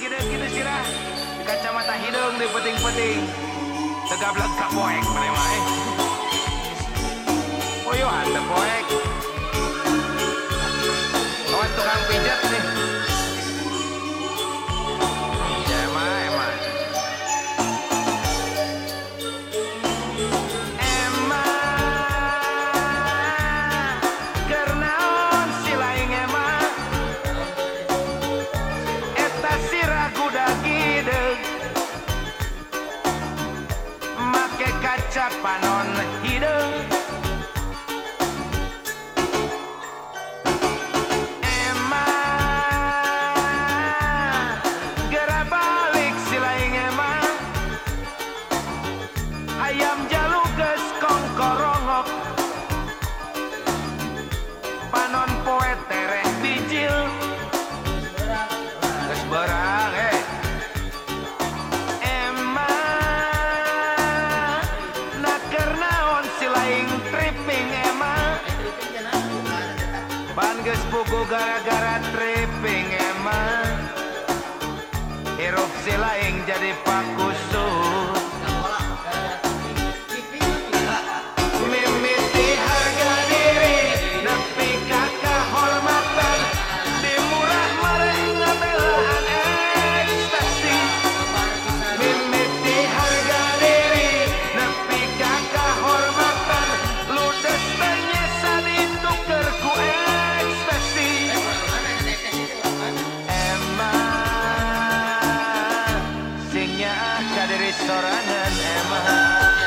gitu-gitu sirah di kacamata hidung di peting-peting tegap letak poek mereka eh oh yo ada poek kaca panon hidung Emang Gera balik si laing emang Ayam jaluges kongkorongok Panon geus bogo gara-gara tripping emang Hirup silaing jadi paku suhu dari sorangan emang